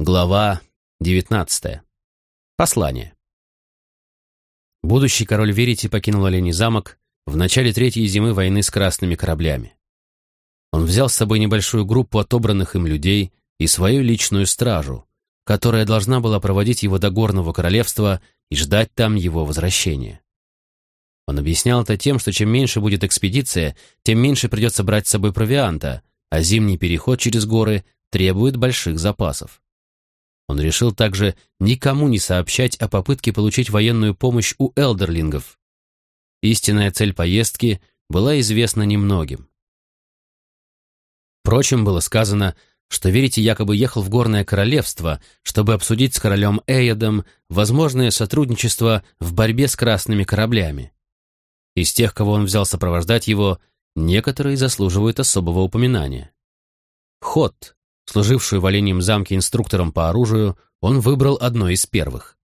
Глава 19. Послание. Будущий король Верити покинул Оленей замок в начале третьей зимы войны с красными кораблями. Он взял с собой небольшую группу отобранных им людей и свою личную стражу, которая должна была проводить его до Горного королевства и ждать там его возвращения. Он объяснял это тем, что чем меньше будет экспедиция, тем меньше придется брать с собой провианта, а зимний переход через горы требует больших запасов. Он решил также никому не сообщать о попытке получить военную помощь у элдерлингов. Истинная цель поездки была известна немногим. Впрочем, было сказано, что Верите якобы ехал в Горное Королевство, чтобы обсудить с королем Эйадом возможное сотрудничество в борьбе с красными кораблями. Из тех, кого он взял сопровождать его, некоторые заслуживают особого упоминания. Ход, Служившую в Оленьем замке инструктором по оружию, он выбрал одно из первых.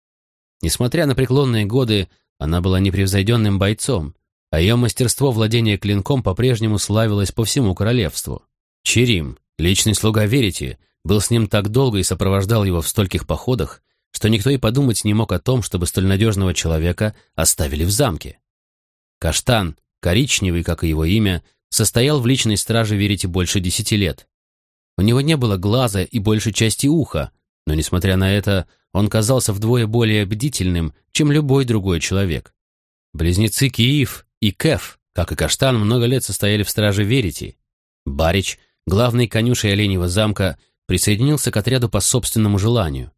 Несмотря на преклонные годы, она была непревзойденным бойцом, а ее мастерство владения клинком по-прежнему славилось по всему королевству. Черим, личный слуга Верити, был с ним так долго и сопровождал его в стольких походах, что никто и подумать не мог о том, чтобы столь надежного человека оставили в замке. Каштан, коричневый, как и его имя, состоял в личной страже Верити больше десяти лет. У него не было глаза и большей части уха, но, несмотря на это, он казался вдвое более бдительным, чем любой другой человек. Близнецы Киев и Кеф, как и Каштан, много лет состояли в страже Верити. Барич, главный конюшей Оленьего замка, присоединился к отряду по собственному желанию.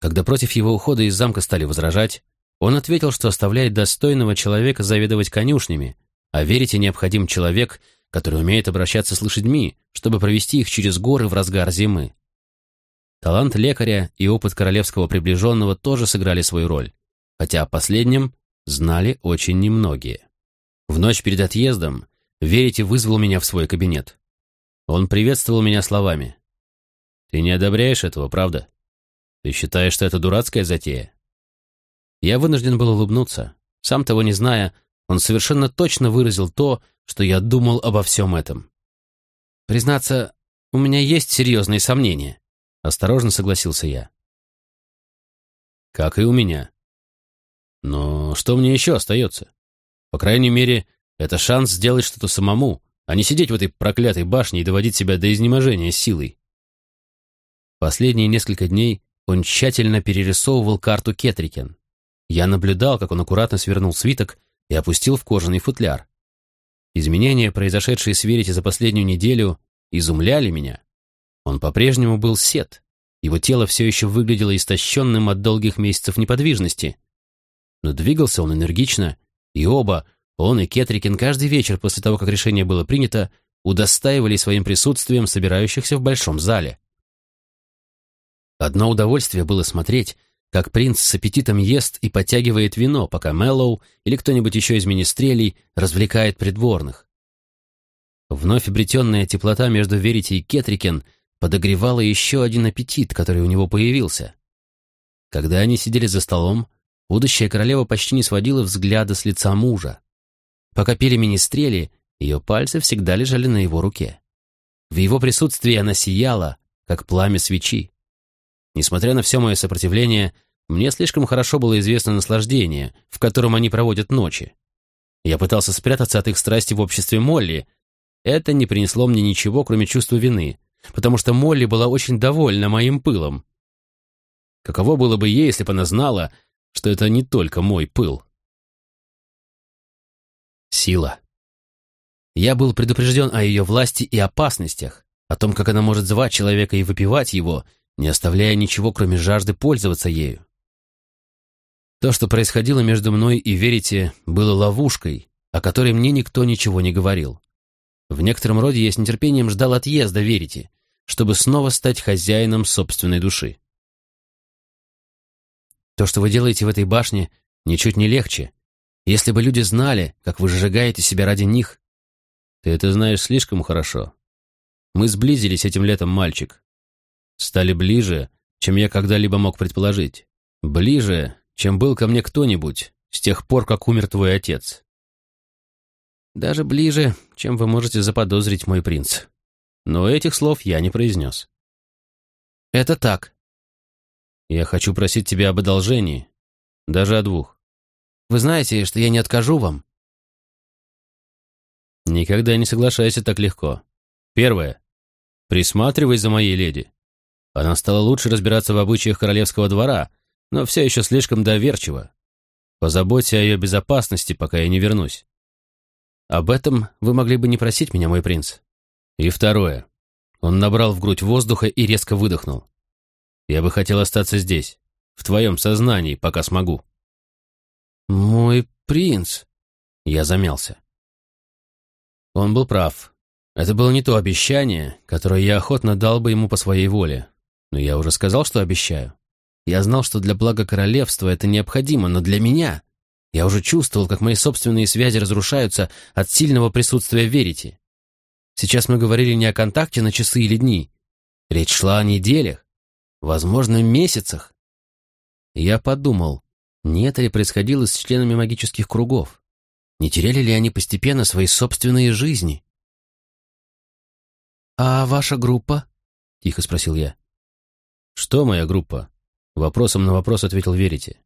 Когда против его ухода из замка стали возражать, он ответил, что оставляет достойного человека заведовать конюшнями, а Верите необходим человек, который умеет обращаться с лошадьми, чтобы провести их через горы в разгар зимы. Талант лекаря и опыт королевского приближенного тоже сыграли свою роль, хотя о последнем знали очень немногие. В ночь перед отъездом Верите вызвал меня в свой кабинет. Он приветствовал меня словами. «Ты не одобряешь этого, правда? Ты считаешь, что это дурацкая затея?» Я вынужден был улыбнуться. Сам того не зная, он совершенно точно выразил то, что я думал обо всем этом. «Признаться, у меня есть серьезные сомнения», — осторожно согласился я. «Как и у меня. Но что мне еще остается? По крайней мере, это шанс сделать что-то самому, а не сидеть в этой проклятой башне и доводить себя до изнеможения силой». Последние несколько дней он тщательно перерисовывал карту Кетрикен. Я наблюдал, как он аккуратно свернул свиток и опустил в кожаный футляр. Изменения, произошедшие с Верите за последнюю неделю, изумляли меня. Он по-прежнему был сед. Его тело все еще выглядело истощенным от долгих месяцев неподвижности. Но двигался он энергично, и оба, он и Кетрикин, каждый вечер после того, как решение было принято, удостаивали своим присутствием собирающихся в большом зале. Одно удовольствие было смотреть, как принц с аппетитом ест и подтягивает вино, пока Мэллоу или кто-нибудь еще из министрелей развлекает придворных. Вновь обретенная теплота между Верити и Кетрикен подогревала еще один аппетит, который у него появился. Когда они сидели за столом, будущая королева почти не сводила взгляда с лица мужа. Пока пели министрели, ее пальцы всегда лежали на его руке. В его присутствии она сияла, как пламя свечи. Несмотря на все мое сопротивление, мне слишком хорошо было известно наслаждение, в котором они проводят ночи. Я пытался спрятаться от их страсти в обществе Молли. Это не принесло мне ничего, кроме чувства вины, потому что Молли была очень довольна моим пылом. Каково было бы ей, если бы она знала, что это не только мой пыл? Сила. Я был предупрежден о ее власти и опасностях, о том, как она может звать человека и выпивать его, не оставляя ничего, кроме жажды пользоваться ею. То, что происходило между мной и Верите, было ловушкой, о которой мне никто ничего не говорил. В некотором роде я с нетерпением ждал отъезда Верите, чтобы снова стать хозяином собственной души. То, что вы делаете в этой башне, ничуть не легче. Если бы люди знали, как вы сжигаете себя ради них... Ты это знаешь слишком хорошо. Мы сблизились этим летом, мальчик стали ближе, чем я когда-либо мог предположить. Ближе, чем был ко мне кто-нибудь с тех пор, как умер твой отец. Даже ближе, чем вы можете заподозрить мой принц. Но этих слов я не произнес. «Это так», Я хочу просить тебя об одолжении. Даже о двух. Вы знаете, что я не откажу вам. Никогда не соглашайся так легко. Первое. Присматривай за моей леди. Она стала лучше разбираться в обычаях королевского двора, но все еще слишком доверчива. Позаботься о ее безопасности, пока я не вернусь. Об этом вы могли бы не просить меня, мой принц. И второе. Он набрал в грудь воздуха и резко выдохнул. Я бы хотел остаться здесь, в твоем сознании, пока смогу. Мой принц. Я замялся. Он был прав. Это было не то обещание, которое я охотно дал бы ему по своей воле. Но я уже сказал, что обещаю. Я знал, что для блага королевства это необходимо, но для меня... Я уже чувствовал, как мои собственные связи разрушаются от сильного присутствия верите. Сейчас мы говорили не о контакте на часы или дни. Речь шла о неделях, возможно, месяцах. Я подумал, не это ли происходило с членами магических кругов? Не теряли ли они постепенно свои собственные жизни? «А ваша группа?» — тихо спросил я. «Что моя группа?» — вопросом на вопрос ответил Верите.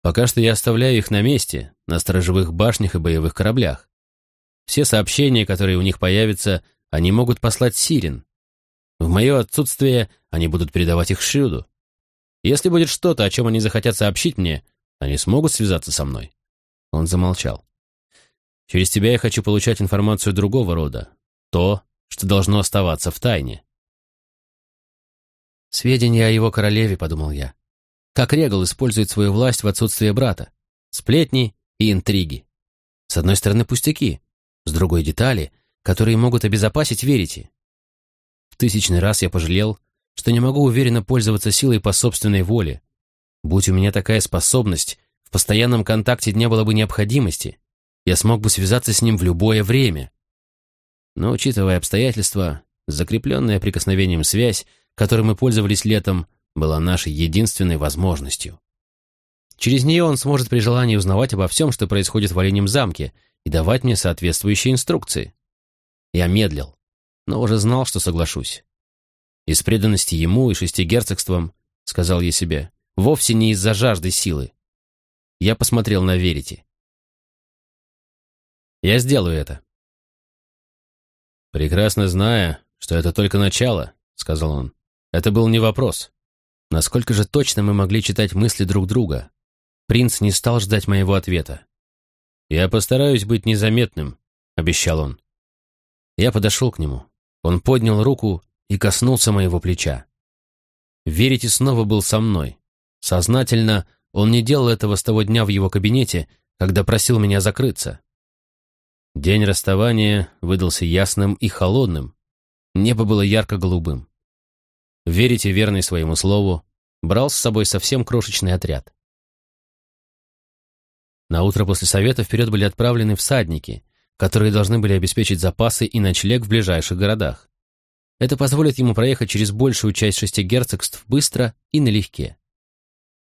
«Пока что я оставляю их на месте, на сторожевых башнях и боевых кораблях. Все сообщения, которые у них появятся, они могут послать Сирен. В мое отсутствие они будут передавать их Шрюду. Если будет что-то, о чем они захотят сообщить мне, они смогут связаться со мной». Он замолчал. «Через тебя я хочу получать информацию другого рода. То, что должно оставаться в тайне». «Сведения о его королеве», — подумал я. «Как Регал использует свою власть в отсутствие брата. Сплетни и интриги. С одной стороны пустяки, с другой детали, которые могут обезопасить верите. В тысячный раз я пожалел, что не могу уверенно пользоваться силой по собственной воле. Будь у меня такая способность, в постоянном контакте не было бы необходимости. Я смог бы связаться с ним в любое время. Но, учитывая обстоятельства, закрепленная прикосновением связь, которой мы пользовались летом, была нашей единственной возможностью. Через нее он сможет при желании узнавать обо всем, что происходит в Оленем замке, и давать мне соответствующие инструкции. Я медлил, но уже знал, что соглашусь. Из преданности ему и шести герцогствам, сказал я себе, вовсе не из-за жажды силы. Я посмотрел на Верити. Я сделаю это. Прекрасно зная, что это только начало, сказал он. Это был не вопрос. Насколько же точно мы могли читать мысли друг друга? Принц не стал ждать моего ответа. «Я постараюсь быть незаметным», — обещал он. Я подошел к нему. Он поднял руку и коснулся моего плеча. Верите снова был со мной. Сознательно он не делал этого с того дня в его кабинете, когда просил меня закрыться. День расставания выдался ясным и холодным. Небо было ярко-голубым. Верите верный своему слову, брал с собой совсем крошечный отряд. На утро после совета вперед были отправлены всадники, которые должны были обеспечить запасы и ночлег в ближайших городах. Это позволит ему проехать через большую часть шести герцогств быстро и налегке.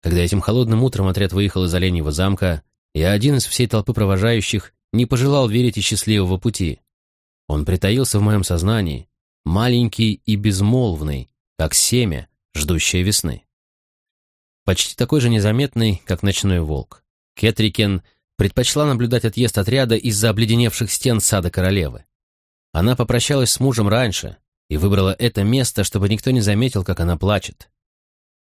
Когда этим холодным утром отряд выехал из Оленьего замка, я один из всей толпы провожающих не пожелал верить и счастливого пути. Он притаился в моем сознании, маленький и безмолвный, как семя, ждущее весны. Почти такой же незаметный, как ночной волк. Кетрикен предпочла наблюдать отъезд отряда из-за обледеневших стен сада королевы. Она попрощалась с мужем раньше и выбрала это место, чтобы никто не заметил, как она плачет.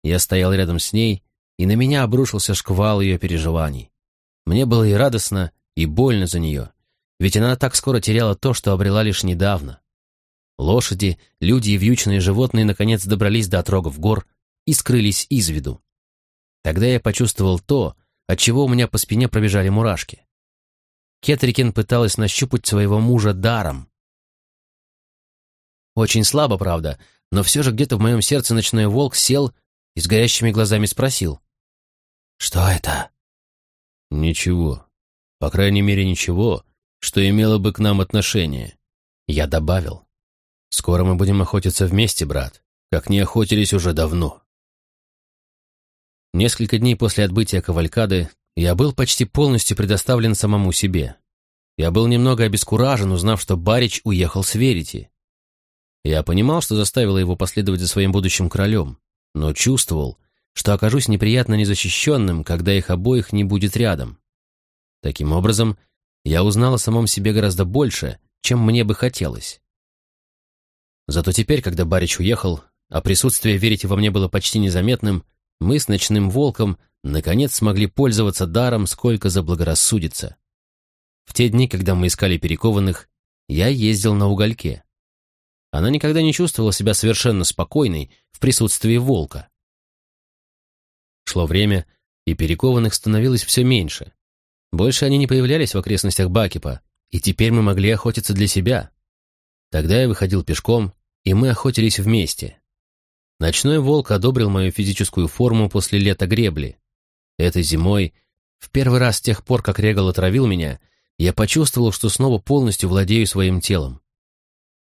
Я стоял рядом с ней, и на меня обрушился шквал ее переживаний. Мне было и радостно, и больно за нее, ведь она так скоро теряла то, что обрела лишь недавно. Лошади, люди и вьючные животные наконец добрались до отрогов гор и скрылись из виду. Тогда я почувствовал то, отчего у меня по спине пробежали мурашки. Кетрикин пыталась нащупать своего мужа даром. Очень слабо, правда, но все же где-то в моем сердце ночной волк сел и с горящими глазами спросил. «Что это?» «Ничего. По крайней мере, ничего, что имело бы к нам отношение». Я добавил. «Скоро мы будем охотиться вместе, брат, как не охотились уже давно». Несколько дней после отбытия Кавалькады я был почти полностью предоставлен самому себе. Я был немного обескуражен, узнав, что Барич уехал с Верити. Я понимал, что заставило его последовать за своим будущим королем. но чувствовал, что окажусь неприятно незащищенным, когда их обоих не будет рядом. Таким образом, я узнал о самом себе гораздо больше, чем мне бы хотелось. Зато теперь, когда Барич уехал, а присутствие верите во мне было почти незаметным, мы с ночным волком наконец смогли пользоваться даром, сколько заблагорассудится. В те дни, когда мы искали перекованных, я ездил на угольке. Она никогда не чувствовала себя совершенно спокойной в присутствии волка. Шло время, и перекованных становилось все меньше. Больше они не появлялись в окрестностях Бакипа, и теперь мы могли охотиться для себя. Тогда я выходил пешком, и мы охотились вместе. Ночной волк одобрил мою физическую форму после лета гребли. Этой зимой, в первый раз с тех пор, как Регал отравил меня, я почувствовал, что снова полностью владею своим телом.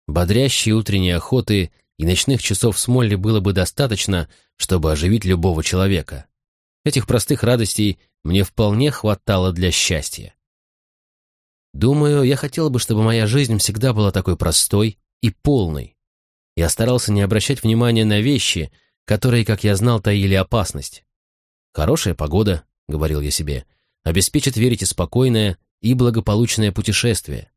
Бодрящие утренние охоты и ночных часов с Молли было бы достаточно, чтобы оживить любого человека. Этих простых радостей мне вполне хватало для счастья. Думаю, я хотел бы, чтобы моя жизнь всегда была такой простой и полной. Я старался не обращать внимания на вещи, которые, как я знал, таили опасность. «Хорошая погода», — говорил я себе, — «обеспечит верить и спокойное и благополучное путешествие».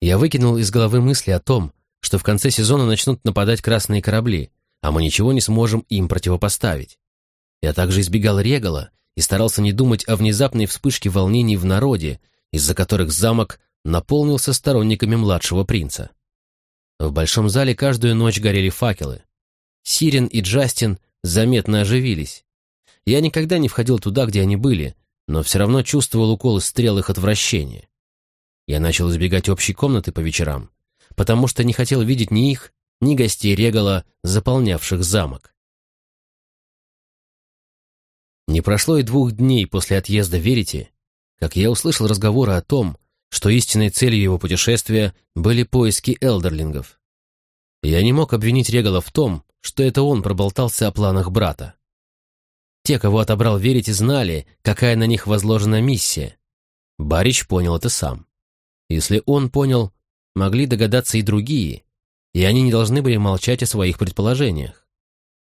Я выкинул из головы мысли о том, что в конце сезона начнут нападать красные корабли, а мы ничего не сможем им противопоставить. Я также избегал Регала и старался не думать о внезапной вспышке волнений в народе, из-за которых замок наполнился сторонниками младшего принца. В большом зале каждую ночь горели факелы. Сирен и Джастин заметно оживились. Я никогда не входил туда, где они были, но все равно чувствовал уколы стрел их отвращения. Я начал избегать общей комнаты по вечерам, потому что не хотел видеть ни их, ни гостей Регала, заполнявших замок. Не прошло и двух дней после отъезда Верити, как я услышал разговоры о том, что истинной целью его путешествия были поиски элдерлингов. Я не мог обвинить Регала в том, что это он проболтался о планах брата. Те, кого отобрал верить, знали, какая на них возложена миссия. Барич понял это сам. Если он понял, могли догадаться и другие, и они не должны были молчать о своих предположениях.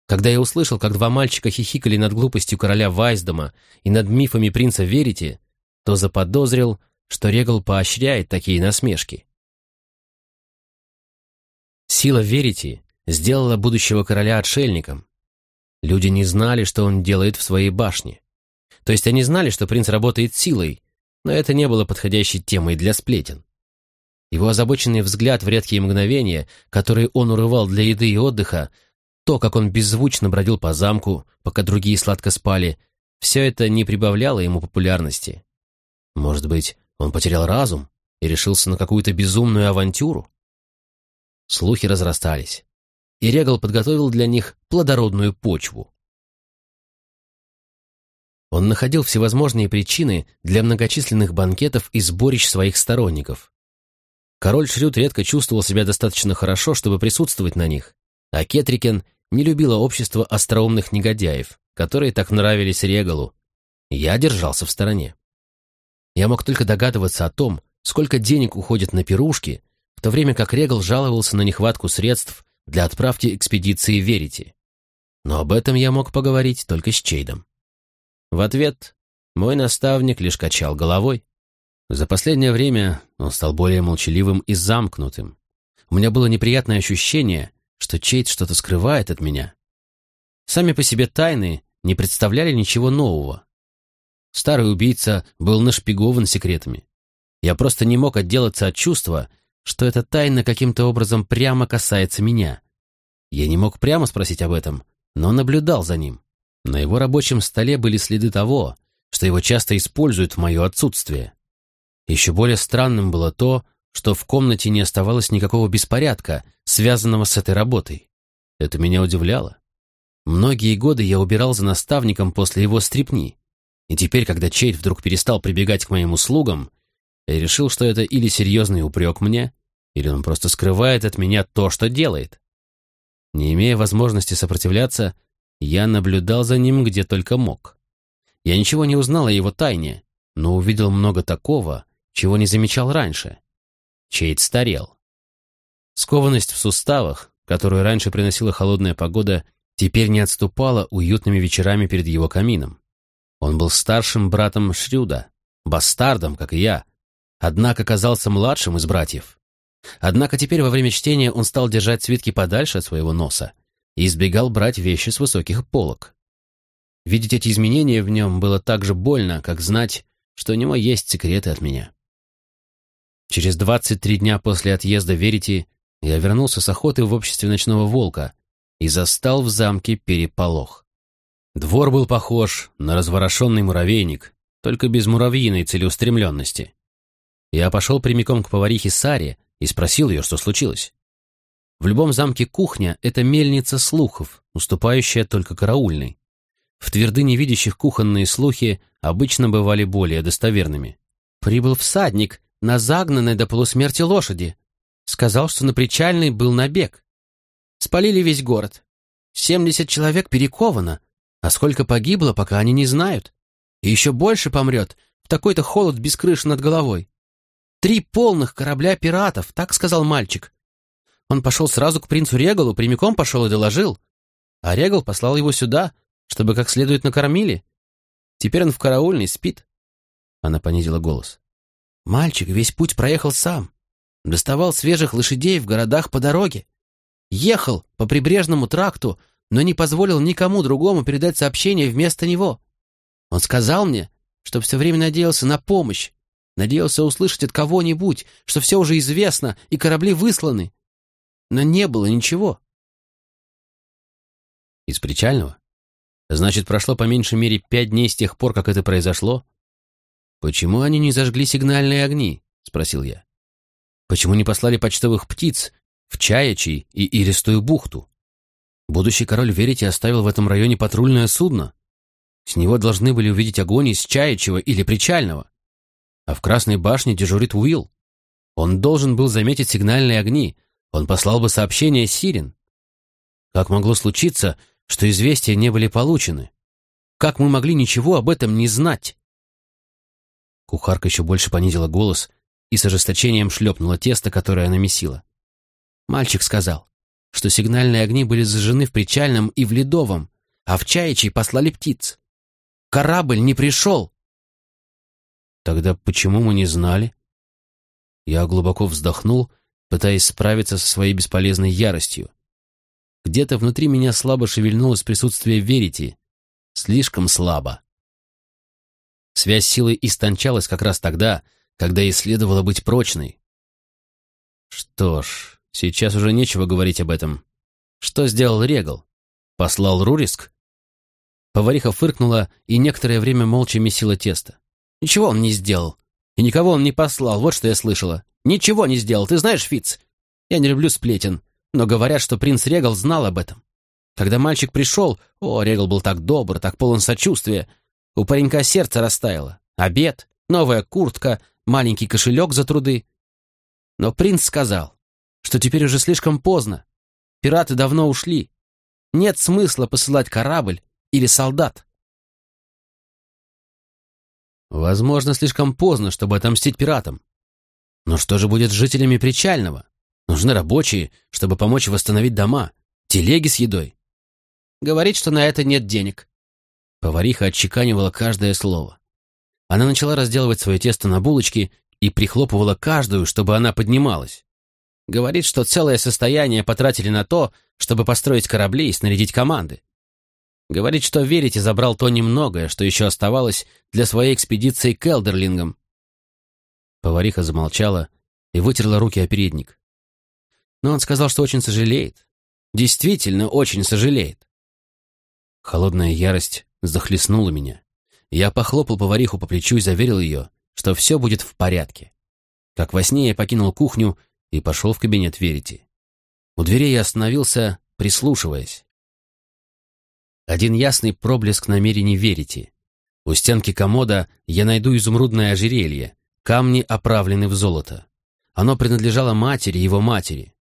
Когда я услышал, как два мальчика хихикали над глупостью короля Вайсдома и над мифами принца Верити, то заподозрил, что Регал поощряет такие насмешки. Сила Верити сделала будущего короля отшельником. Люди не знали, что он делает в своей башне. То есть они знали, что принц работает силой, но это не было подходящей темой для сплетен. Его озабоченный взгляд в редкие мгновения, которые он урывал для еды и отдыха, то, как он беззвучно бродил по замку, пока другие сладко спали, все это не прибавляло ему популярности. Может быть, он потерял разум и решился на какую-то безумную авантюру? Слухи разрастались, и Регал подготовил для них плодородную почву. Он находил всевозможные причины для многочисленных банкетов и сборищ своих сторонников. Король Шрюд редко чувствовал себя достаточно хорошо, чтобы присутствовать на них, а Кетрикен не любила общество остроумных негодяев, которые так нравились Регалу. Я держался в стороне. Я мог только догадываться о том, сколько денег уходит на пирушки, в то время как Регал жаловался на нехватку средств для отправки экспедиции Верити. Но об этом я мог поговорить только с Чейдом. В ответ мой наставник лишь качал головой. За последнее время он стал более молчаливым и замкнутым. У меня было неприятное ощущение, что Чейд что-то скрывает от меня. Сами по себе тайны не представляли ничего нового. Старый убийца был нашпигован секретами. Я просто не мог отделаться от чувства, что эта тайна каким-то образом прямо касается меня. Я не мог прямо спросить об этом, но наблюдал за ним. На его рабочем столе были следы того, что его часто используют в мое отсутствие. Еще более странным было то, что в комнате не оставалось никакого беспорядка, связанного с этой работой. Это меня удивляло. Многие годы я убирал за наставником после его стрипни. И теперь, когда Чейд вдруг перестал прибегать к моим услугам, я решил, что это или серьезный упрек мне, или он просто скрывает от меня то, что делает. Не имея возможности сопротивляться, я наблюдал за ним где только мог. Я ничего не узнал о его тайне, но увидел много такого, чего не замечал раньше. Чейд старел. Скованность в суставах, которую раньше приносила холодная погода, теперь не отступала уютными вечерами перед его камином. Он был старшим братом Шрюда, бастардом, как и я, однако казался младшим из братьев. Однако теперь во время чтения он стал держать свитки подальше от своего носа и избегал брать вещи с высоких полок. Видеть эти изменения в нем было так же больно, как знать, что у него есть секреты от меня. Через 23 дня после отъезда Верити я вернулся с охоты в обществе ночного волка и застал в замке переполох. Двор был похож на разворошенный муравейник, только без муравьиной целеустремленности. Я пошел прямиком к поварихе Саре и спросил ее, что случилось. В любом замке кухня — это мельница слухов, уступающая только караульной. В твердыне видящих кухонные слухи обычно бывали более достоверными. «Прибыл всадник на загнанной до полусмерти лошади. Сказал, что на причальной был набег. Спалили весь город. Семьдесят человек перековано, а сколько погибло, пока они не знают. И еще больше помрет в такой-то холод без крыши над головой. Три полных корабля пиратов, так сказал мальчик. Он пошел сразу к принцу Регалу, прямиком пошел и доложил. А Регал послал его сюда, чтобы как следует накормили. Теперь он в караульной спит. Она понизила голос. Мальчик весь путь проехал сам. Доставал свежих лошадей в городах по дороге. Ехал по прибрежному тракту, но не позволил никому другому передать сообщение вместо него. Он сказал мне, что все время надеялся на помощь, надеялся услышать от кого-нибудь, что все уже известно и корабли высланы. Но не было ничего. Из причального? Значит, прошло по меньшей мере пять дней с тех пор, как это произошло? Почему они не зажгли сигнальные огни? Спросил я. Почему не послали почтовых птиц в Чаячий и Иристую бухту? Будущий король Верите оставил в этом районе патрульное судно. С него должны были увидеть огонь из Чаячьего или Причального. А в Красной башне дежурит Уилл. Он должен был заметить сигнальные огни. Он послал бы сообщение Сирен. Как могло случиться, что известия не были получены? Как мы могли ничего об этом не знать? Кухарка еще больше понизила голос и с ожесточением шлепнула тесто, которое она месила. Мальчик сказал, что сигнальные огни были зажжены в Причальном и в Ледовом, а в Чаячий послали птиц. Корабль не пришел. Тогда почему мы не знали? Я глубоко вздохнул, пытаясь справиться со своей бесполезной яростью. Где-то внутри меня слабо шевельнулось присутствие верити. Слишком слабо. Связь силы истончалась как раз тогда, когда и следовало быть прочной. Что ж, сейчас уже нечего говорить об этом. Что сделал Регал? Послал Руриск? Повариха фыркнула и некоторое время молча месила тесто. Ничего он не сделал. И никого он не послал, вот что я слышала. Ничего не сделал, ты знаешь, Фиц? Я не люблю сплетен, но говорят, что принц Регал знал об этом. Когда мальчик пришел, о, Регал был так добр, так полон сочувствия, у паренька сердце растаяло. Обед, новая куртка, маленький кошелек за труды. Но принц сказал, что теперь уже слишком поздно. Пираты давно ушли. Нет смысла посылать корабль или солдат. Возможно, слишком поздно, чтобы отомстить пиратам. Но что же будет с жителями Причального? Нужны рабочие, чтобы помочь восстановить дома, телеги с едой. Говорит, что на это нет денег. Повариха отчеканивала каждое слово. Она начала разделывать свое тесто на булочки и прихлопывала каждую, чтобы она поднималась. Говорит, что целое состояние потратили на то, чтобы построить корабли и снарядить команды. Говорит, что верить и забрал то немногое, что еще оставалось для своей экспедиции к Элдерлингам. Повариха замолчала и вытерла руки о передник. Но он сказал, что очень сожалеет. Действительно, очень сожалеет. Холодная ярость захлестнула меня. Я похлопал повариху по плечу и заверил ее, что все будет в порядке. Как во сне я покинул кухню и пошел в кабинет Верити. У дверей я остановился, прислушиваясь. Один ясный проблеск намерений верите. У стенки комода я найду изумрудное ожерелье, камни оправлены в золото. Оно принадлежало матери его матери.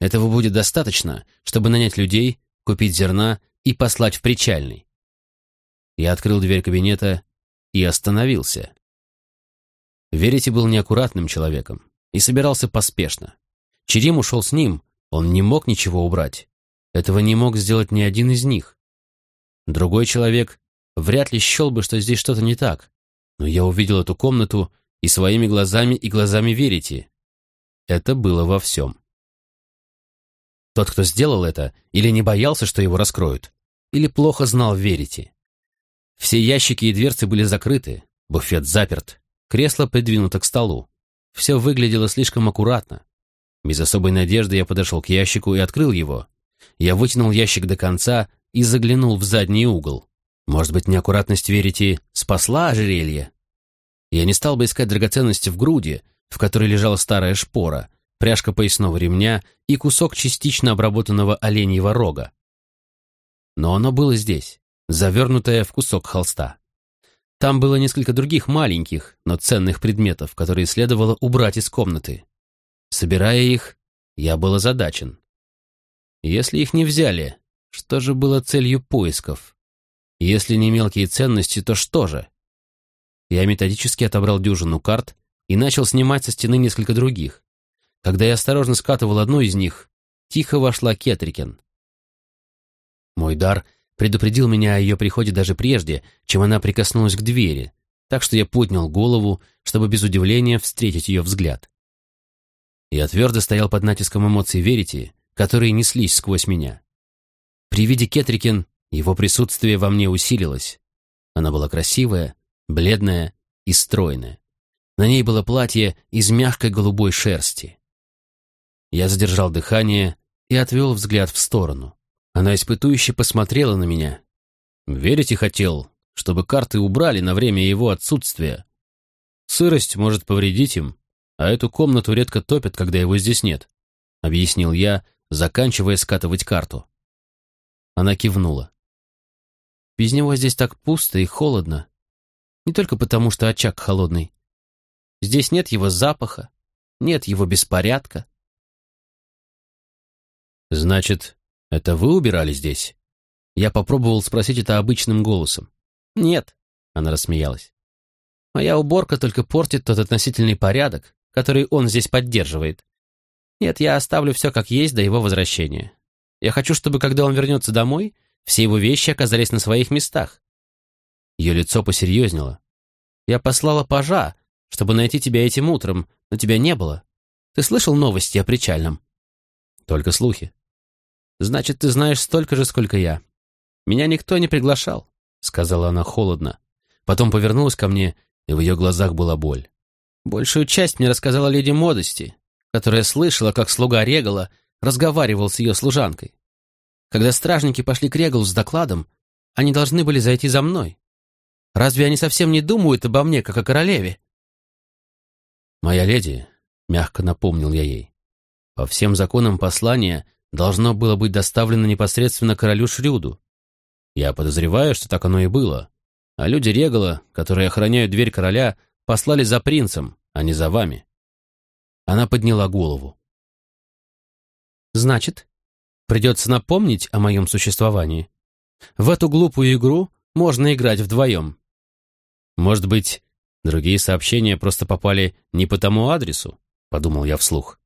Этого будет достаточно, чтобы нанять людей, купить зерна и послать в причальный. Я открыл дверь кабинета и остановился. Верите был неаккуратным человеком и собирался поспешно. Черим ушел с ним, Он не мог ничего убрать. Этого не мог сделать ни один из них. Другой человек вряд ли счел бы, что здесь что-то не так. Но я увидел эту комнату и своими глазами, и глазами верите. Это было во всем. Тот, кто сделал это, или не боялся, что его раскроют, или плохо знал верите. Все ящики и дверцы были закрыты, буфет заперт, кресло придвинуто к столу. Все выглядело слишком аккуратно. Без особой надежды я подошел к ящику и открыл его. Я вытянул ящик до конца и заглянул в задний угол. Может быть, неаккуратность верите спасла ожерелье? Я не стал бы искать драгоценности в груди, в которой лежала старая шпора, пряжка поясного ремня и кусок частично обработанного оленьего рога. Но оно было здесь, завернутое в кусок холста. Там было несколько других маленьких, но ценных предметов, которые следовало убрать из комнаты. Собирая их, я был озадачен. Если их не взяли, что же было целью поисков? Если не мелкие ценности, то что же? Я методически отобрал дюжину карт и начал снимать со стены несколько других. Когда я осторожно скатывал одну из них, тихо вошла Кетрикен. Мой дар предупредил меня о ее приходе даже прежде, чем она прикоснулась к двери, так что я поднял голову, чтобы без удивления встретить ее взгляд. Я твердо стоял под натиском эмоций Верити, которые неслись сквозь меня. При виде Кетрикен его присутствие во мне усилилось. Она была красивая, бледная и стройная. На ней было платье из мягкой голубой шерсти. Я задержал дыхание и отвел взгляд в сторону. Она испытующе посмотрела на меня. Верите хотел, чтобы карты убрали на время его отсутствия. Сырость может повредить им, а эту комнату редко топят, когда его здесь нет, объяснил я, заканчивая скатывать карту. Она кивнула. Без него здесь так пусто и холодно. Не только потому, что очаг холодный. Здесь нет его запаха, нет его беспорядка. «Значит, это вы убирали здесь?» Я попробовал спросить это обычным голосом. «Нет», — она рассмеялась. «Моя уборка только портит тот относительный порядок, который он здесь поддерживает. Нет, я оставлю все как есть до его возвращения. Я хочу, чтобы, когда он вернется домой, все его вещи оказались на своих местах». Ее лицо посерьезнело. «Я послала пажа, чтобы найти тебя этим утром, но тебя не было. Ты слышал новости о причальном?» «Только слухи». «Значит, ты знаешь столько же, сколько я. Меня никто не приглашал», — сказала она холодно. Потом повернулась ко мне, и в ее глазах была боль. Большую часть мне рассказала леди Модости, которая слышала, как слуга Регала разговаривал с ее служанкой. Когда стражники пошли к Регалу с докладом, они должны были зайти за мной. Разве они совсем не думают обо мне, как о королеве? «Моя леди», — мягко напомнил я ей, — «по всем законам послания должно было быть доставлено непосредственно королю Шрюду. Я подозреваю, что так оно и было. А люди Регала, которые охраняют дверь короля, послали за принцем, а не за вами». Она подняла голову. «Значит, придется напомнить о моем существовании. В эту глупую игру можно играть вдвоем. Может быть, другие сообщения просто попали не по тому адресу, подумал я вслух.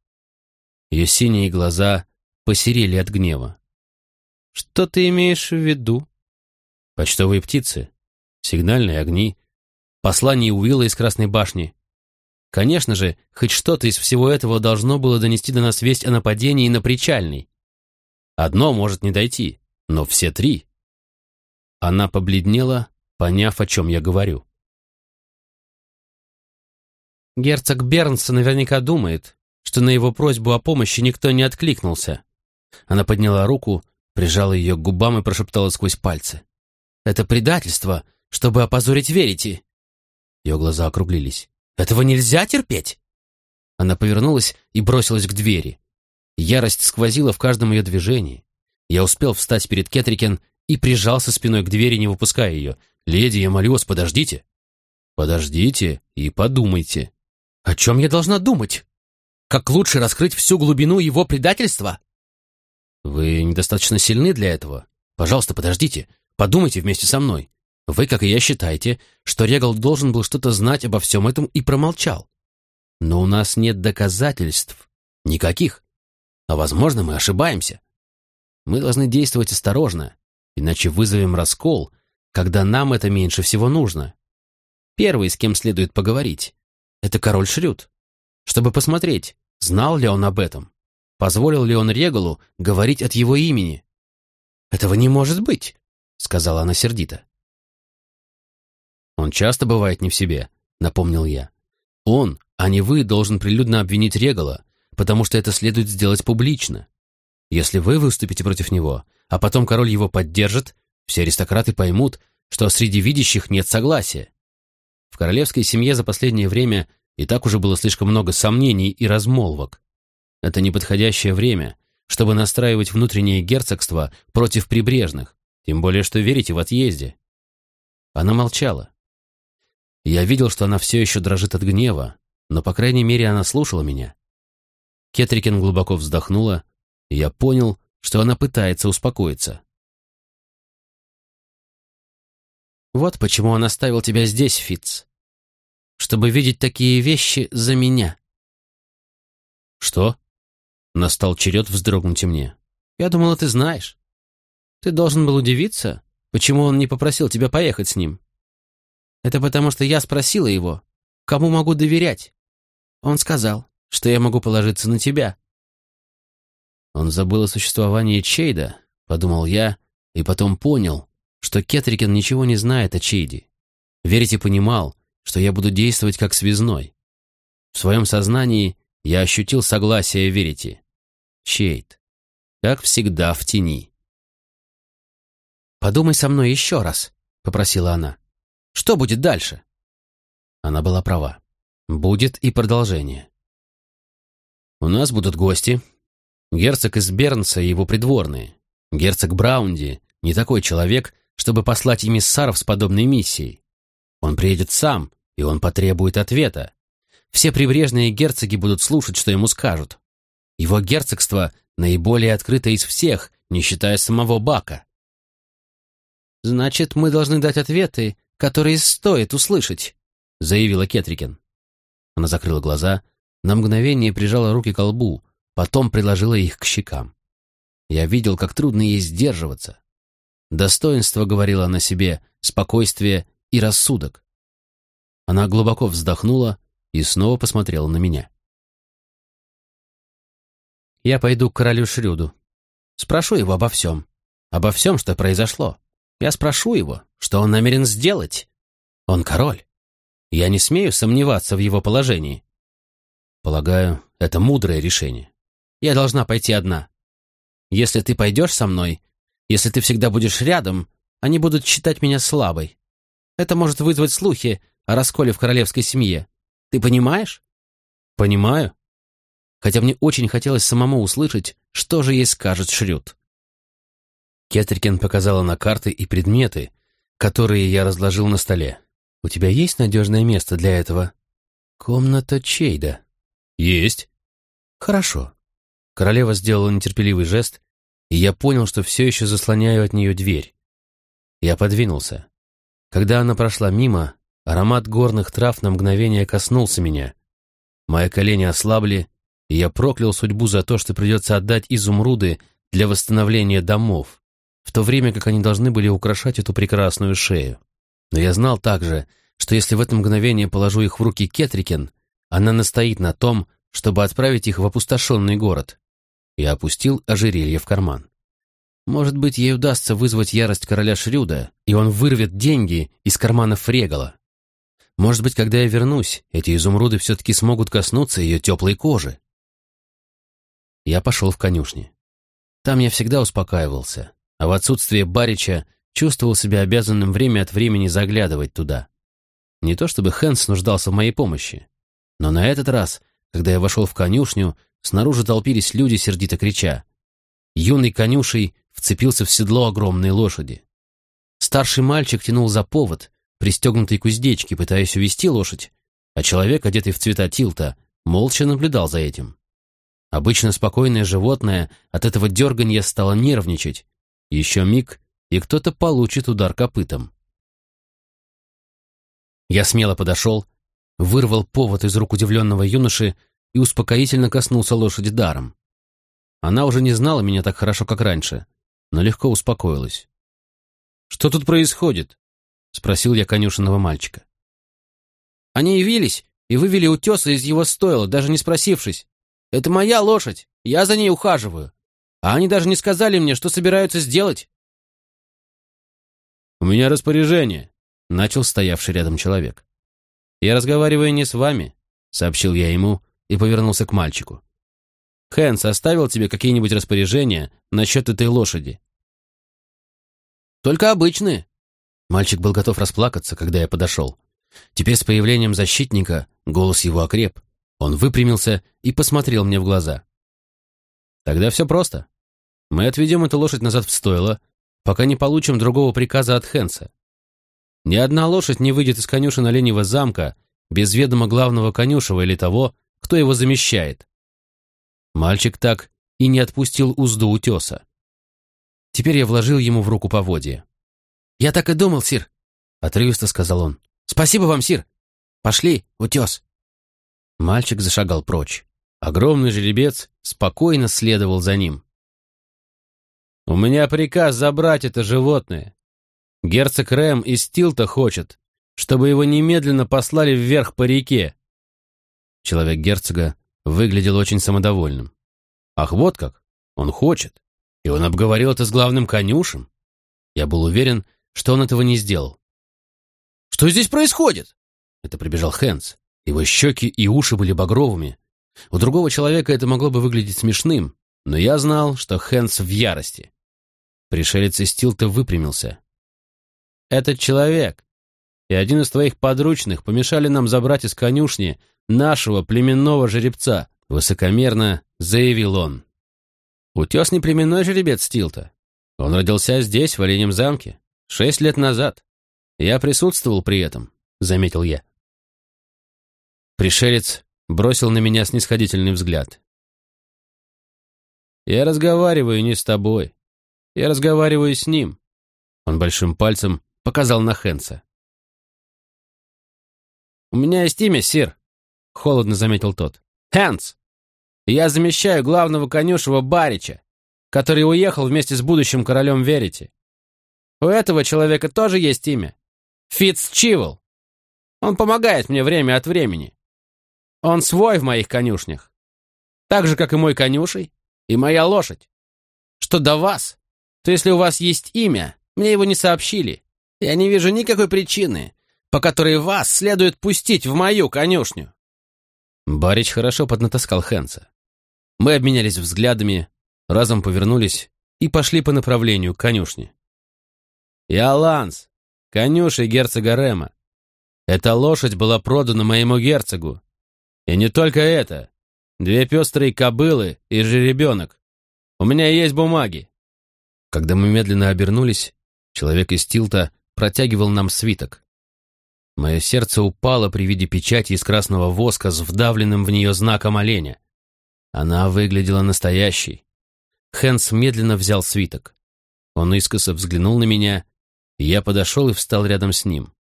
Ее синие глаза посерели от гнева. Что ты имеешь в виду? Почтовые птицы, сигнальные огни, послание Уилла из Красной башни. Конечно же, хоть что-то из всего этого должно было донести до нас весть о нападении на Причальный. Одно может не дойти, но все три. Она побледнела, поняв, о чем я говорю. Герцог Бернс наверняка думает, что на его просьбу о помощи никто не откликнулся. Она подняла руку, прижала ее к губам и прошептала сквозь пальцы. «Это предательство, чтобы опозорить Верите!» Ее глаза округлились. Этого нельзя терпеть!» Она повернулась и бросилась к двери. Ярость сквозила в каждом ее движении. Я успел встать перед Кетрикен и прижался спиной к двери, не выпуская ее. «Леди, я молю вас, подождите!» «Подождите и подумайте». «О чем я должна думать? Как лучше раскрыть всю глубину его предательства?» «Вы недостаточно сильны для этого. Пожалуйста, подождите. Подумайте вместе со мной. Вы, как и я, считаете, что Регал должен был что-то знать обо всем этом и промолчал. Но у нас нет доказательств. Никаких. А возможно, мы ошибаемся. Мы должны действовать осторожно, иначе вызовем раскол, когда нам это меньше всего нужно. Первый, с кем следует поговорить, это король Шрюд, чтобы посмотреть, знал ли он об этом, позволил ли он Регалу говорить от его имени. «Этого не может быть», — сказала она сердито. «Он часто бывает не в себе», — напомнил я. «Он, а не вы, должен прилюдно обвинить Регала, потому что это следует сделать публично. Если вы выступите против него, а потом король его поддержит, все аристократы поймут, что среди видящих нет согласия. В королевской семье за последнее время и так уже было слишком много сомнений и размолвок. Это неподходящее время, чтобы настраивать внутреннее герцогство против прибрежных, тем более что верите в отъезде. Она молчала. Я видел, что она все еще дрожит от гнева, но, по крайней мере, она слушала меня. Кетрикин глубоко вздохнула, и я понял, что она пытается успокоиться. «Вот почему он оставил тебя здесь, Фитц. Чтобы видеть такие вещи за меня». «Что?» Настал черед вздрогнуть мне. «Я думала, ты знаешь. Ты должен был удивиться, почему он не попросил тебя поехать с ним. Это потому, что я спросила его, кому могу доверять. Он сказал, что я могу положиться на тебя. Он забыл о существовании Чейда, подумал я, и потом понял, что Кетрикен ничего не знает о Чейде. Верите понимал, что я буду действовать как связной. В своем сознании я ощутил согласие Верите. Чейд. Как всегда в тени. «Подумай со мной еще раз», — попросила она. «Что будет дальше?» Она была права. Будет и продолжение. У нас будут гости. Герцог из Бернса и его придворные. Герцог Браунди не такой человек, чтобы послать эмиссаров с подобной миссией. Он приедет сам, и он потребует ответа. Все прибрежные герцоги будут слушать, что ему скажут. Его герцогство наиболее открыто из всех, не считая самого Бака. «Значит, мы должны дать ответы, которые стоит услышать», — заявила Кетрикен. Она закрыла глаза на мгновение прижала руки к лбу, потом приложила их к щекам. Я видел, как трудно ей сдерживаться. Достоинство говорило она себе, спокойствие и рассудок. Она глубоко вздохнула и снова посмотрела на меня. Я пойду к королю Шрюду. Спрошу его обо всем. Обо всем, что произошло. Я спрошу его, что он намерен сделать. Он король. Я не смею сомневаться в его положении. Полагаю, это мудрое решение. Я должна пойти одна. Если ты пойдешь со мной, если ты всегда будешь рядом, они будут считать меня слабой. Это может вызвать слухи о расколе в королевской семье. Ты понимаешь? Понимаю. Хотя мне очень хотелось самому услышать, что же ей скажет Шрюд. Кетрикен показала на карты и предметы, которые я разложил на столе. «У тебя есть надежное место для этого?» «Комната Чейда», «Есть». «Хорошо». Королева сделала нетерпеливый жест, и я понял, что все еще заслоняю от нее дверь. Я подвинулся. Когда она прошла мимо, аромат горных трав на мгновение коснулся меня. Мои колени ослабли, и я проклял судьбу за то, что придется отдать изумруды для восстановления домов, в то время как они должны были украшать эту прекрасную шею. Но я знал также, что если в это мгновение положу их в руки Кетрикен, она настоит на том, чтобы отправить их в опустошенный город. Я опустил ожерелье в карман. Может быть, ей удастся вызвать ярость короля Шрюда, и он вырвет деньги из карманов Фрегала. Может быть, когда я вернусь, эти изумруды все-таки смогут коснуться ее теплой кожи. Я пошел в конюшни. Там я всегда успокаивался, а в отсутствие Барича чувствовал себя обязанным время от времени заглядывать туда. Не то чтобы Хэнс нуждался в моей помощи. Но на этот раз, когда я вошел в конюшню, снаружи толпились люди, сердито крича. Юный конюшей вцепился в седло огромной лошади. Старший мальчик тянул за повод, пристегнутый к уздечке, пытаясь увести лошадь, а человек, одетый в цвета тилта, молча наблюдал за этим. Обычно спокойное животное от этого дерганья стало нервничать. Еще миг, и кто-то получит удар копытом. Я смело подошел, вырвал повод из рук удивленного юноши и успокоительно коснулся лошади даром. Она уже не знала меня так хорошо, как раньше, но легко успокоилась. «Что тут происходит?» — спросил я конюшенного мальчика. «Они явились и вывели утеса из его стойла, даже не спросившись. Это моя лошадь, я за ней ухаживаю. А они даже не сказали мне, что собираются сделать». «У меня распоряжение», — начал стоявший рядом человек. «Я разговариваю не с вами», — сообщил я ему и повернулся к мальчику. «Хэнс оставил тебе какие-нибудь распоряжения насчет этой лошади?» «Только обычные». Мальчик был готов расплакаться, когда я подошел. Теперь с появлением защитника голос его окреп. Он выпрямился и посмотрел мне в глаза. «Тогда все просто. Мы отведем эту лошадь назад в стойло, пока не получим другого приказа от Хенса. Ни одна лошадь не выйдет из конюшен Оленьего замка без ведома главного конюшева или того, кто его замещает. Мальчик так и не отпустил узду утеса. Теперь я вложил ему в руку поводья. «Я так и думал, Сир», — отрывисто сказал он. «Спасибо вам, Сир. Пошли, утес». Мальчик зашагал прочь. Огромный жеребец спокойно следовал за ним. «У меня приказ забрать это животное. Герцог Рэм из Тилта хочет, чтобы его немедленно послали вверх по реке». Человек герцога выглядел очень самодовольным. «Ах, вот как! Он хочет! И он обговорил это с главным конюшем!» Я был уверен, что он этого не сделал. «Что здесь происходит?» Это прибежал Хэнс. Его щеки и уши были багровыми. У другого человека это могло бы выглядеть смешным, но я знал, что Хэнс в ярости. Пришелец из Тилта выпрямился. «Этот человек и один из твоих подручных помешали нам забрать из конюшни нашего племенного жеребца», высокомерно заявил он. «Утес не племенной жеребец Тилта. Он родился здесь, в Оленем замке, шесть лет назад. Я присутствовал при этом», — заметил я. Пришелец бросил на меня снисходительный взгляд. «Я разговариваю не с тобой. Я разговариваю с ним». Он большим пальцем показал на Хенса. «У меня есть имя, сир», — холодно заметил тот. «Хэнс! Я замещаю главного конюшева Барича, который уехал вместе с будущим королем Верити. У этого человека тоже есть имя. Фитц Чивол. Он помогает мне время от времени. Он свой в моих конюшнях. Так же, как и мой конюшей, и моя лошадь. Что до вас, то если у вас есть имя, мне его не сообщили. Я не вижу никакой причины, по которой вас следует пустить в мою конюшню. Барич хорошо поднатаскал Хэнса. Мы обменялись взглядами, разом повернулись и пошли по направлению к конюшне. «Я Ланс, конюшей герцога Рема. Эта лошадь была продана моему герцогу, и не только это. Две пестрые кобылы и жеребенок. У меня есть бумаги. Когда мы медленно обернулись, человек из Тилта протягивал нам свиток. Мое сердце упало при виде печати из красного воска с вдавленным в нее знаком оленя. Она выглядела настоящей. Хэнс медленно взял свиток. Он искоса взглянул на меня, я подошел и встал рядом с ним.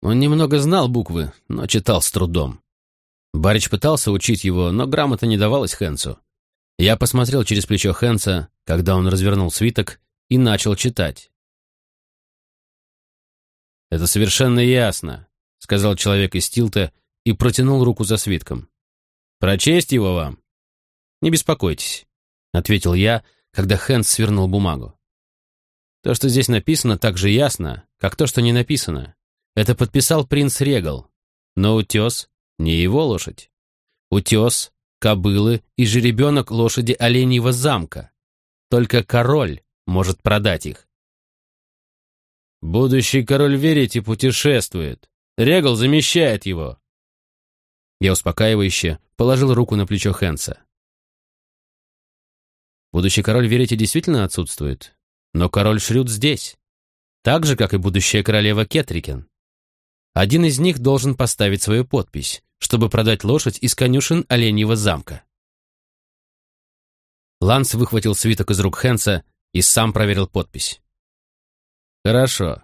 Он немного знал буквы, но читал с трудом. Барич пытался учить его, но грамота не давалась Хэнсу. Я посмотрел через плечо Хэнса, когда он развернул свиток и начал читать. «Это совершенно ясно», — сказал человек из Тилта и протянул руку за свитком. «Прочесть его вам?» «Не беспокойтесь», — ответил я, когда Хэнс свернул бумагу. «То, что здесь написано, так же ясно, как то, что не написано. Это подписал принц Регал. Но утес не его лошадь. Утес, кобылы и жеребенок лошади Оленьего замка. Только король может продать их. Будущий король Верите путешествует. Регал замещает его. Я успокаивающе положил руку на плечо Хенса. Будущий король Верите действительно отсутствует, но король Шрюд здесь, так же, как и будущая королева Кетрикен. Один из них должен поставить свою подпись, чтобы продать лошадь из конюшен Оленьего замка. Ланс выхватил свиток из рук Хенса и сам проверил подпись. «Хорошо.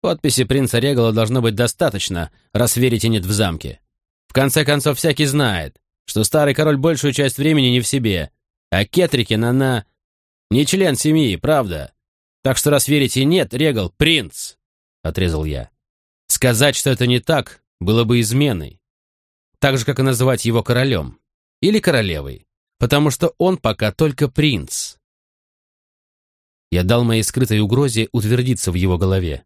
Подписи принца Регала должно быть достаточно, раз верите нет в замке. В конце концов, всякий знает, что старый король большую часть времени не в себе, А Кетрикин, она не член семьи, правда? Так что раз верите нет, Регал, принц!» — отрезал я. «Сказать, что это не так, было бы изменой. Так же, как и называть его королем. Или королевой. Потому что он пока только принц». Я дал моей скрытой угрозе утвердиться в его голове.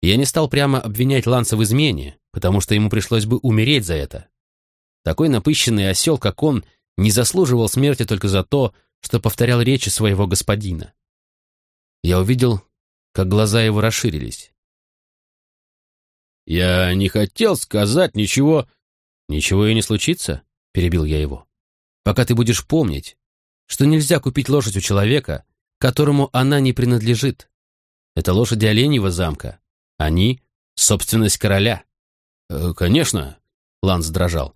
Я не стал прямо обвинять Ланса в измене, потому что ему пришлось бы умереть за это. Такой напыщенный осел, как он, не заслуживал смерти только за то, что повторял речи своего господина. Я увидел, как глаза его расширились. «Я не хотел сказать ничего...» «Ничего и не случится», — перебил я его. «Пока ты будешь помнить, что нельзя купить лошадь у человека, которому она не принадлежит. Это лошади Оленьего замка. Они — собственность короля». «Э, «Конечно», — Ланс дрожал.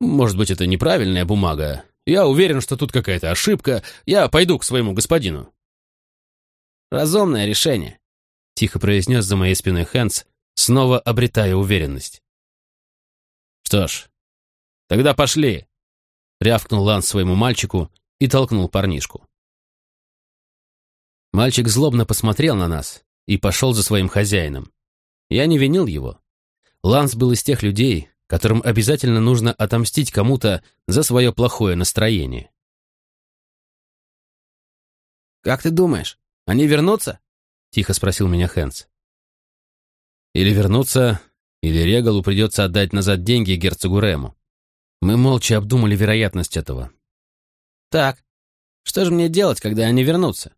«Может быть, это неправильная бумага. Я уверен, что тут какая-то ошибка. Я пойду к своему господину». «Разумное решение», — тихо произнес за моей спиной Хэнс, снова обретая уверенность. «Что ж, тогда пошли», — рявкнул Ланс своему мальчику и толкнул парнишку. Мальчик злобно посмотрел на нас и пошел за своим хозяином. Я не винил его. Ланс был из тех людей, которым обязательно нужно отомстить кому-то за свое плохое настроение. «Как ты думаешь, они вернутся?» — тихо спросил меня Хэнс. «Или вернутся, или Регалу придется отдать назад деньги герцогу Рему. Мы молча обдумали вероятность этого. «Так, что же мне делать, когда они вернутся?»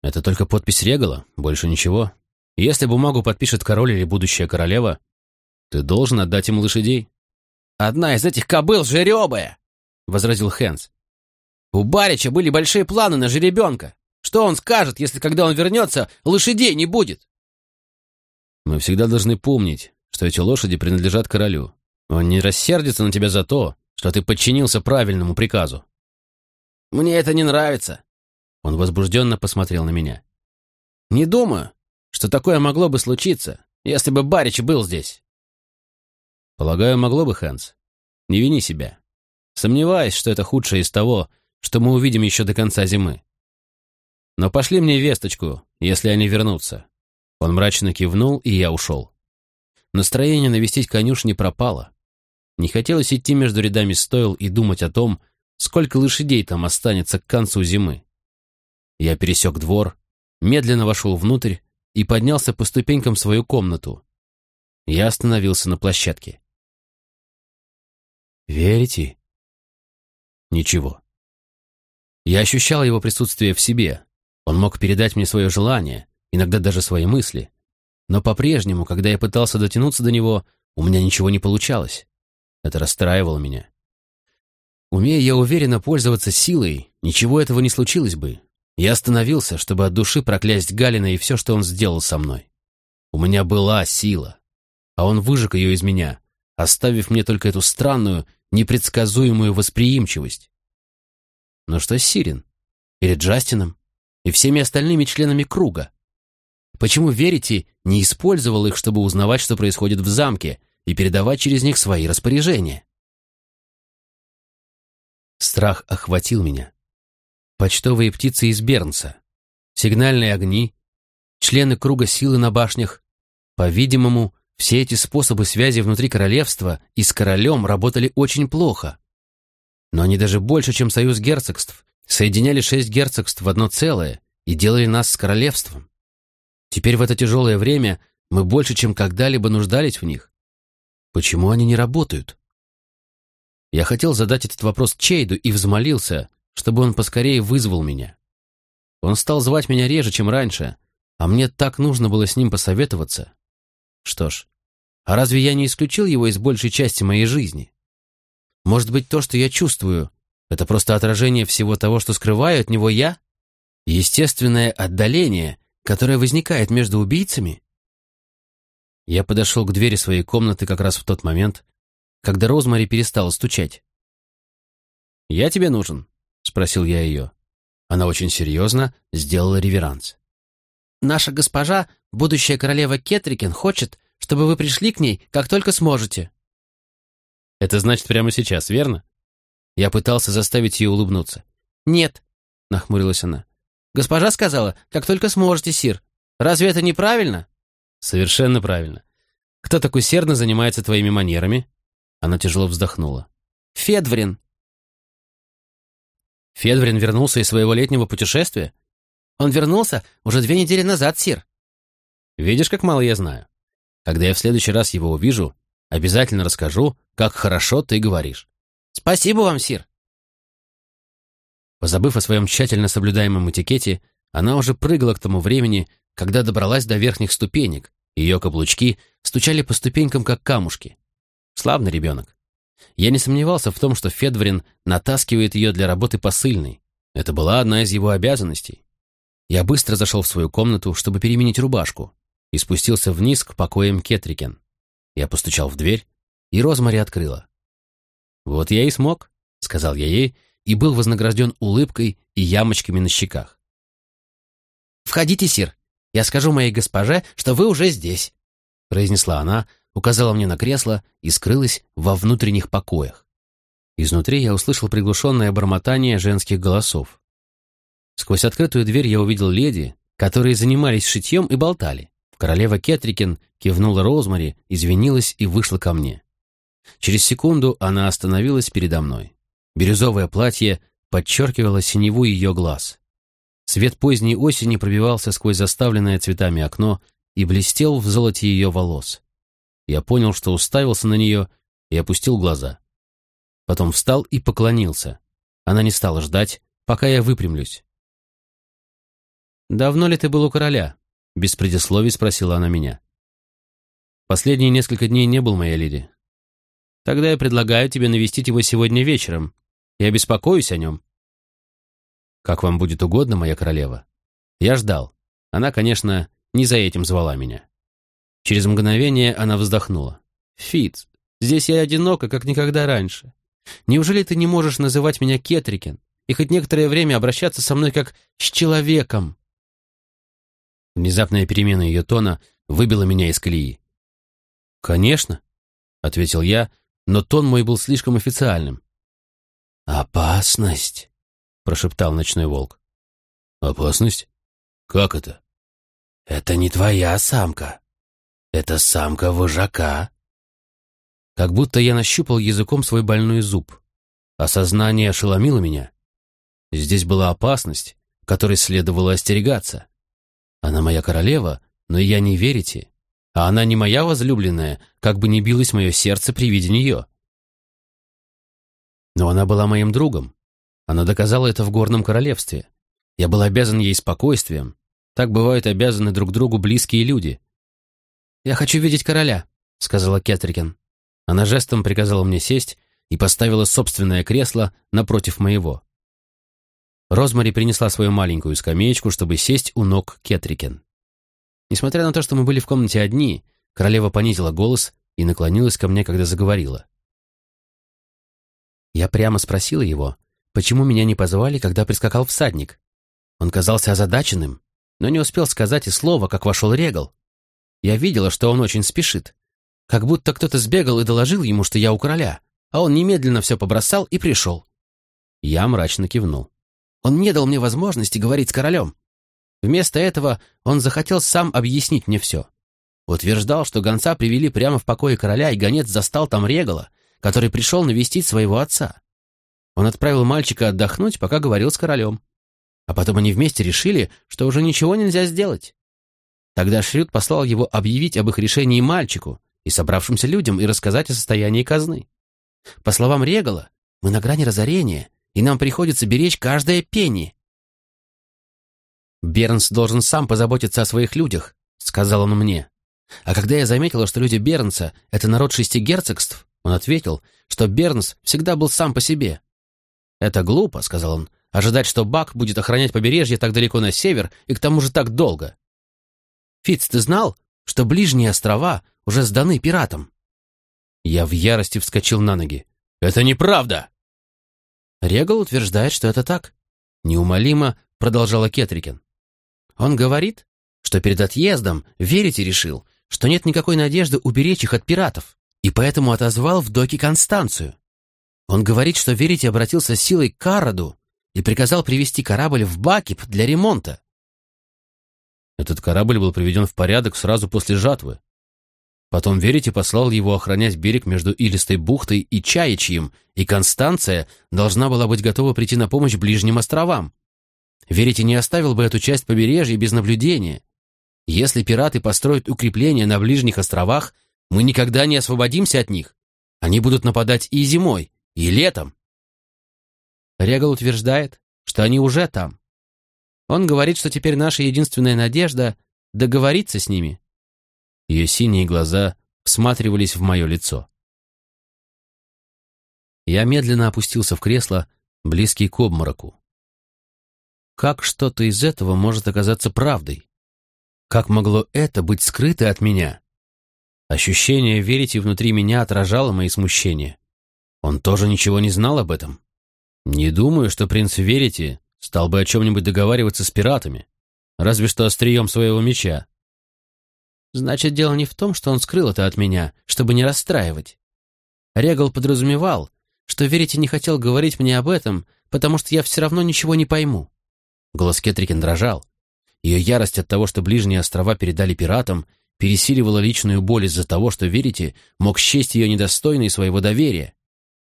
«Это только подпись Регала, больше ничего. Если бумагу подпишет король или будущая королева, ты должен отдать им лошадей». «Одна из этих кобыл жеребая!» — возразил Хэнс. «У Барича были большие планы на жеребенка. Что он скажет, если, когда он вернется, лошадей не будет?» «Мы всегда должны помнить, что эти лошади принадлежат королю. Он не рассердится на тебя за то, что ты подчинился правильному приказу». «Мне это не нравится». Он возбужденно посмотрел на меня. «Не думаю, что такое могло бы случиться, если бы Барич был здесь». Полагаю, могло бы, Хэнс. Не вини себя. Сомневаюсь, что это худшее из того, что мы увидим еще до конца зимы. Но пошли мне весточку, если они вернутся. Он мрачно кивнул, и я ушел. Настроение навестить конюшни пропало. Не хотелось идти между рядами стоил и думать о том, сколько лошадей там останется к концу зимы. Я пересек двор, медленно вошел внутрь и поднялся по ступенькам в свою комнату. Я остановился на площадке. Верите? Ничего. Я ощущал его присутствие в себе. Он мог передать мне свое желание, иногда даже свои мысли. Но по-прежнему, когда я пытался дотянуться до него, у меня ничего не получалось. Это расстраивало меня. Умея я уверенно пользоваться силой, ничего этого не случилось бы. Я остановился, чтобы от души проклясть Галина и все, что он сделал со мной. У меня была сила, а он выжег ее из меня, оставив мне только эту странную, непредсказуемую восприимчивость. Но что с Сирин? Или Джастином? И всеми остальными членами круга? Почему Верите не использовал их, чтобы узнавать, что происходит в замке, и передавать через них свои распоряжения? Страх охватил меня. Почтовые птицы из Бернса, сигнальные огни, члены круга силы на башнях, по-видимому, все эти способы связи внутри королевства и с королем работали очень плохо. Но они даже больше, чем союз герцогств, соединяли шесть герцогств в одно целое и делали нас с королевством. Теперь в это тяжелое время мы больше, чем когда-либо нуждались в них. Почему они не работают? Я хотел задать этот вопрос Чейду и взмолился, чтобы он поскорее вызвал меня. Он стал звать меня реже, чем раньше, а мне так нужно было с ним посоветоваться. Что ж, а разве я не исключил его из большей части моей жизни? Может быть, то, что я чувствую, это просто отражение всего того, что скрываю от него я? Естественное отдаление, которое возникает между убийцами? Я подошел к двери своей комнаты как раз в тот момент, когда Розмари перестала стучать. «Я тебе нужен?» — спросил я ее. Она очень серьезно сделала реверанс. Наша госпожа, будущая королева Кетрикен, хочет, чтобы вы пришли к ней, как только сможете». «Это значит прямо сейчас, верно?» Я пытался заставить ее улыбнуться. «Нет», — нахмурилась она. «Госпожа сказала, как только сможете, Сир. Разве это неправильно?» «Совершенно правильно. Кто так усердно занимается твоими манерами?» Она тяжело вздохнула. «Федврин». «Федврин вернулся из своего летнего путешествия?» «Он вернулся уже две недели назад, Сир». «Видишь, как мало я знаю. Когда я в следующий раз его увижу, обязательно расскажу, как хорошо ты говоришь». «Спасибо вам, Сир». Позабыв о своем тщательно соблюдаемом этикете, она уже прыгала к тому времени, когда добралась до верхних ступенек, ее каблучки стучали по ступенькам, как камушки. Славный ребенок. Я не сомневался в том, что Федврин натаскивает ее для работы посыльной. Это была одна из его обязанностей. Я быстро зашел в свою комнату, чтобы переменить рубашку, и спустился вниз к покоям Кетрикен. Я постучал в дверь, и Розмари открыла. «Вот я и смог», — сказал я ей, и был вознагражден улыбкой и ямочками на щеках. «Входите, сир. Я скажу моей госпоже, что вы уже здесь», — произнесла она, указала мне на кресло и скрылась во внутренних покоях. Изнутри я услышал приглушенное бормотание женских голосов. Сквозь открытую дверь я увидел леди, которые занимались шитьем и болтали. Королева Кетрикин кивнула Розмари, извинилась и вышла ко мне. Через секунду она остановилась передо мной. Бирюзовое платье подчеркивало синеву ее глаз. Свет поздней осени пробивался сквозь заставленное цветами окно и блестел в золоте ее волос. Я понял, что уставился на нее и опустил глаза. Потом встал и поклонился. Она не стала ждать, пока я выпрямлюсь. «Давно ли ты был у короля?» Без предисловий спросила она меня. «Последние несколько дней не был, моя леди. Тогда я предлагаю тебе навестить его сегодня вечером. Я беспокоюсь о нем». «Как вам будет угодно, моя королева». Я ждал. Она, конечно, не за этим звала меня. Через мгновение она вздохнула. «Фиц, здесь я одинока, как никогда раньше. Неужели ты не можешь называть меня Кетрикен и хоть некоторое время обращаться со мной как с человеком?» Внезапная перемена ее тона выбила меня из колеи. «Конечно», — ответил я, но тон мой был слишком официальным. «Опасность», — прошептал ночной волк. «Опасность? Как это?» «Это не твоя самка. Это самка вожака. Как будто я нащупал языком свой больной зуб. Осознание ошеломило меня. Здесь была опасность, которой следовало остерегаться. Она моя королева, но я не верите. А она не моя возлюбленная, как бы ни билось мое сердце при виде нее. Но она была моим другом. Она доказала это в горном королевстве. Я был обязан ей спокойствием. Так бывают обязаны друг другу близкие люди. «Я хочу видеть короля», — сказала Кетрикен. Она жестом приказала мне сесть и поставила собственное кресло напротив моего. Розмари принесла свою маленькую скамеечку, чтобы сесть у ног Кетрикен. Несмотря на то, что мы были в комнате одни, королева понизила голос и наклонилась ко мне, когда заговорила. Я прямо спросила его, почему меня не позвали, когда прискакал всадник. Он казался озадаченным, но не успел сказать и слова, как вошел Регал. Я видела, что он очень спешит. Как будто кто-то сбегал и доложил ему, что я у короля, а он немедленно все побросал и пришел. Я мрачно кивнул. Он не дал мне возможности говорить с королем. Вместо этого он захотел сам объяснить мне все. Утверждал, что гонца привели прямо в покое короля, и гонец застал там Регала, который пришел навестить своего отца. Он отправил мальчика отдохнуть, пока говорил с королем. А потом они вместе решили, что уже ничего нельзя сделать. Тогда Шрюд послал его объявить об их решении мальчику и собравшимся людям и рассказать о состоянии казны. По словам Регала, мы на грани разорения, и нам приходится беречь каждое пенни. «Бернс должен сам позаботиться о своих людях», — сказал он мне. А когда я заметила, что люди Бернса — это народ шести герцогств, он ответил, что Бернс всегда был сам по себе. «Это глупо», — сказал он, — «ожидать, что Бак будет охранять побережье так далеко на север и к тому же так долго. Фиц, ты знал, что ближние острова уже сданы пиратам?» Я в ярости вскочил на ноги. «Это неправда!» Регал утверждает, что это так. Неумолимо продолжала Кетрикен. Он говорит, что перед отъездом верить и решил, что нет никакой надежды уберечь их от пиратов, и поэтому отозвал в доки Констанцию. Он говорит, что верите обратился силой к Караду и приказал привести корабль в Бакип для ремонта. Этот корабль был приведен в порядок сразу после жатвы. Потом Верите послал его охранять берег между Илистой бухтой и Чаячьим, и Констанция должна была быть готова прийти на помощь ближним островам. Верите не оставил бы эту часть побережья без наблюдения. Если пираты построят укрепления на ближних островах, мы никогда не освободимся от них. Они будут нападать и зимой, и летом. Регал утверждает, что они уже там. Он говорит, что теперь наша единственная надежда — договориться с ними. Ее синие глаза всматривались в мое лицо. Я медленно опустился в кресло, близкий к обмороку. Как что-то из этого может оказаться правдой? Как могло это быть скрыто от меня? Ощущение верите внутри меня отражало мои смущения. Он тоже ничего не знал об этом. Не думаю, что принц Верите стал бы о чем-нибудь договариваться с пиратами, разве что острием своего меча. Значит, дело не в том, что он скрыл это от меня, чтобы не расстраивать. Регал подразумевал, что Верите не хотел говорить мне об этом, потому что я все равно ничего не пойму. Голос Кетрикин дрожал. Ее ярость от того, что ближние острова передали пиратам, пересиливала личную боль из-за того, что Верите мог счесть ее недостойной своего доверия.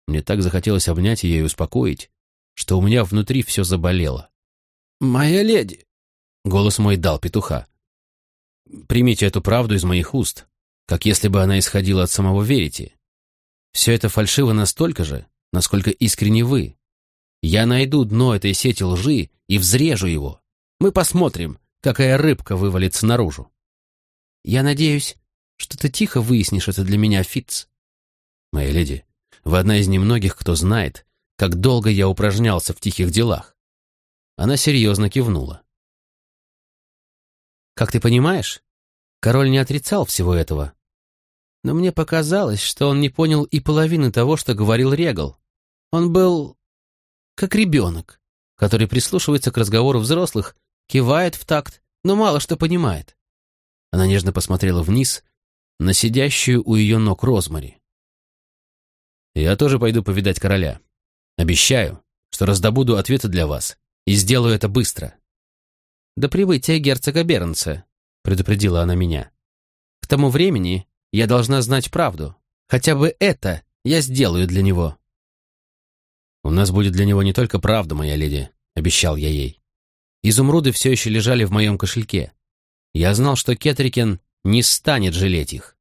Мне так захотелось обнять ее и успокоить, что у меня внутри все заболело. «Моя леди!» — голос мой дал петуха. «Примите эту правду из моих уст, как если бы она исходила от самого Верите. Все это фальшиво настолько же, насколько искренне вы. Я найду дно этой сети лжи и взрежу его. Мы посмотрим, какая рыбка вывалится наружу». «Я надеюсь, что ты тихо выяснишь это для меня, Фитц». «Моя леди, вы одна из немногих, кто знает, как долго я упражнялся в тихих делах. Она серьезно кивнула. Как ты понимаешь, король не отрицал всего этого. Но мне показалось, что он не понял и половины того, что говорил Регал. Он был как ребенок, который прислушивается к разговору взрослых, кивает в такт, но мало что понимает. Она нежно посмотрела вниз на сидящую у ее ног Розмари. Я тоже пойду повидать короля. Обещаю, что раздобуду ответы для вас и сделаю это быстро. До прибытия герцога Бернса, предупредила она меня. К тому времени я должна знать правду. Хотя бы это я сделаю для него. У нас будет для него не только правда, моя леди, обещал я ей. Изумруды все еще лежали в моем кошельке. Я знал, что Кетрикен не станет жалеть их.